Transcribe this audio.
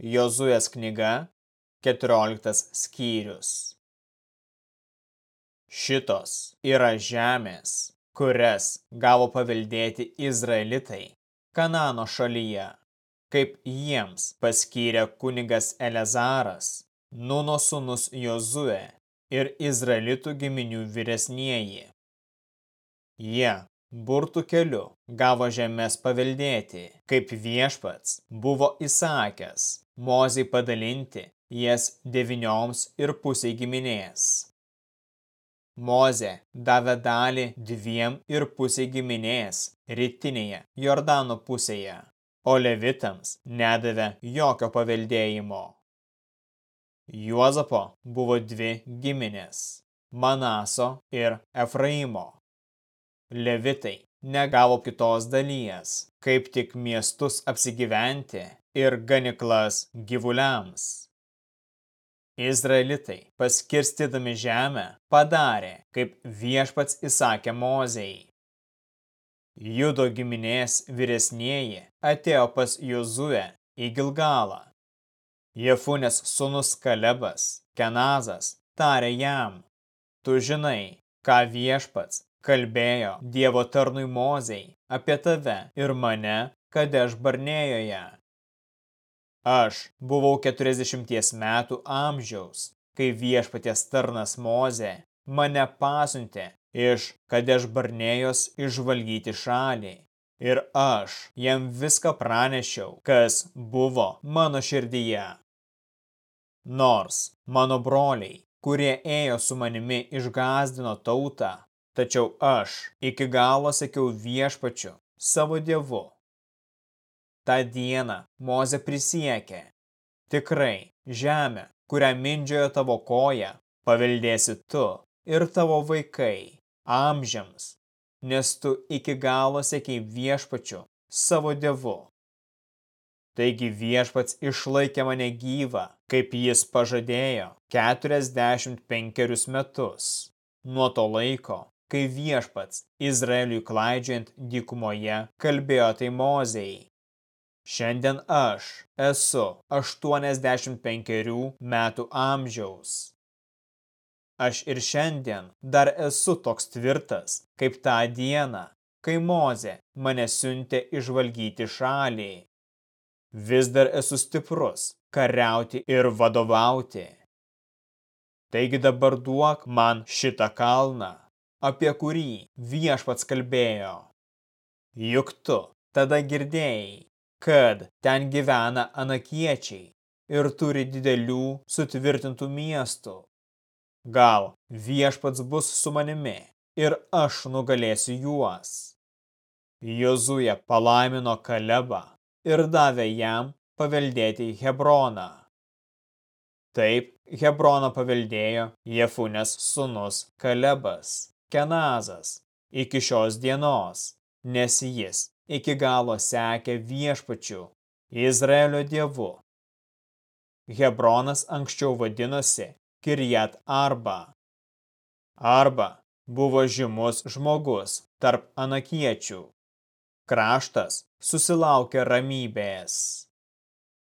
Jozuės knyga, 14 skyrius. Šitos yra žemės, kurias gavo paveldėti Izraelitai Kanano šalyje, kaip jiems paskyrė kunigas Elezaras, Nuno sūnus Jozue ir Izraelitų giminių vyresnieji. Jie burtų keliu gavo žemės paveldėti, kaip viešpats buvo įsakęs, mozai padalinti jas devynioms ir pusiai giminės. Moze davė dalį dviem ir pusiai giminės rytinėje Jordano pusėje, o levitams nedavė jokio paveldėjimo. Juozapo buvo dvi giminės – Manaso ir Efraimo. Levitai negavo kitos dalies, kaip tik miestus apsigyventi ir ganiklas gyvuliams. Izraelitai, paskirstydami žemę, padarė, kaip viešpats įsakė Mozei. Judo giminės vyresnieji atėjo pas Jozuę į Gilgalą. Jefunės sunus Kalebas, Kenazas, tarė jam, tu žinai, ką viešpats kalbėjo Dievo tarnui Mozei apie tave ir mane Kadeš Barnėjoje. Aš buvau 40 metų amžiaus, kai viešpaties tarnas Mozė mane pasiuntė iš Kadeš Barnėjos išvalgyti šalį. Ir aš jam viską pranešiau, kas buvo mano širdyje. Nors mano broliai, kurie ėjo su manimi išgazdino tautą, Tačiau aš iki galo sakiau viešpačiu savo dievu. Ta diena Moze prisiekė. Tikrai žemę, kurią mindžiojo tavo koja, paveldėsi tu ir tavo vaikai amžiams, nes tu iki galo sėkiai viešpačiu savo dievu. Taigi viešpats išlaikė mane gyvą, kaip jis pažadėjo, 45 metus. Nuo to laiko kai viešpats Izraeliui klaidžiant dykumoje kalbėjo tai Mozei. Šiandien aš esu 85 metų amžiaus. Aš ir šiandien dar esu toks tvirtas, kaip tą dieną, kai Moze mane siuntė išvalgyti šalį. Vis dar esu stiprus, kariauti ir vadovauti. Taigi dabar duok man šitą kalną, apie kurį viešpats kalbėjo. Juk tu tada girdėjai, kad ten gyvena anakiečiai ir turi didelių sutvirtintų miestų. Gal viešpats bus su manimi ir aš nugalėsiu juos. Jozuje palaimino Kalebą ir davė jam paveldėti Hebroną. Taip Hebroną paveldėjo Jefunės sunus Kalebas. Kenazas iki šios dienos, nes jis iki galo sekė viešpačiu, Izraelio dievu. Hebronas anksčiau vadinosi Kirjat Arba. Arba buvo žymus žmogus tarp anakiečių. Kraštas susilaukė ramybės.